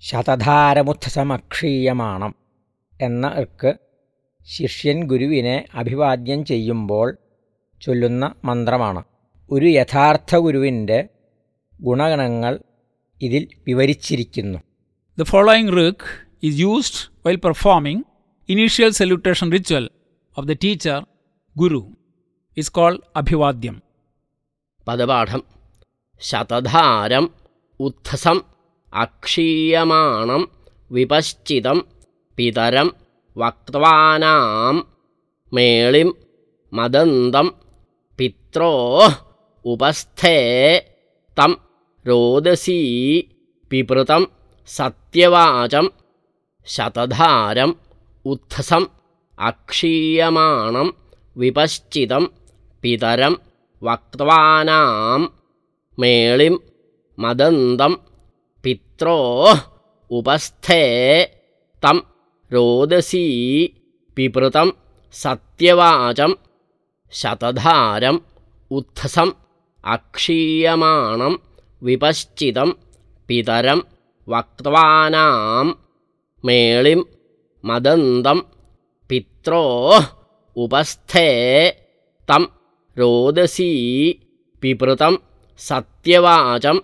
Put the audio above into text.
ശതധാരമുത്ഥസമക്ഷീയമാണം എന്ന ഇർക്ക് ശിഷ്യൻ ഗുരുവിനെ അഭിവാദ്യം ചെയ്യുമ്പോൾ ചൊല്ലുന്ന മന്ത്രമാണ്. ഒരു യഥാർത്ഥ ഗുരുവിന്റെ ഗുണഗണങ്ങൾ ഇതിൽ വിവരിച്ചിരിക്കുന്നു. The following rik is used while performing initial salutation ritual of the teacher guru is call അഭിവാദ്യം. പദപാഠം. ശതധാരം ഉത്ഥസം അക്ഷീയമാണം വിപശ്ചിതം പിതരം വക്വാനാം മേളിം മദന്തം പിത്രോ ഉപസ്ഥേ തം രോദസീ പിപൃതം സത്യവാചം ശതധാരം ഉത്ഥസം അക്ഷീയമാണം വിപശ്ചിതം പിതരം വക്വാനാം മേളിം മദന്തം പിത്രോ ഉപസ്ഥേ തം രോദസീ പിപൃതം സത്യവാചം ശതധാരം ഉത്ഥസം അക്ഷീയമാണം വിപശ്ചിതം പിതരം വക്വാനാം മേളിം മദന്തം പിത്രോ ഉപസ്ഥേ തം രോദസീ പിപൃതം സത്യവാചം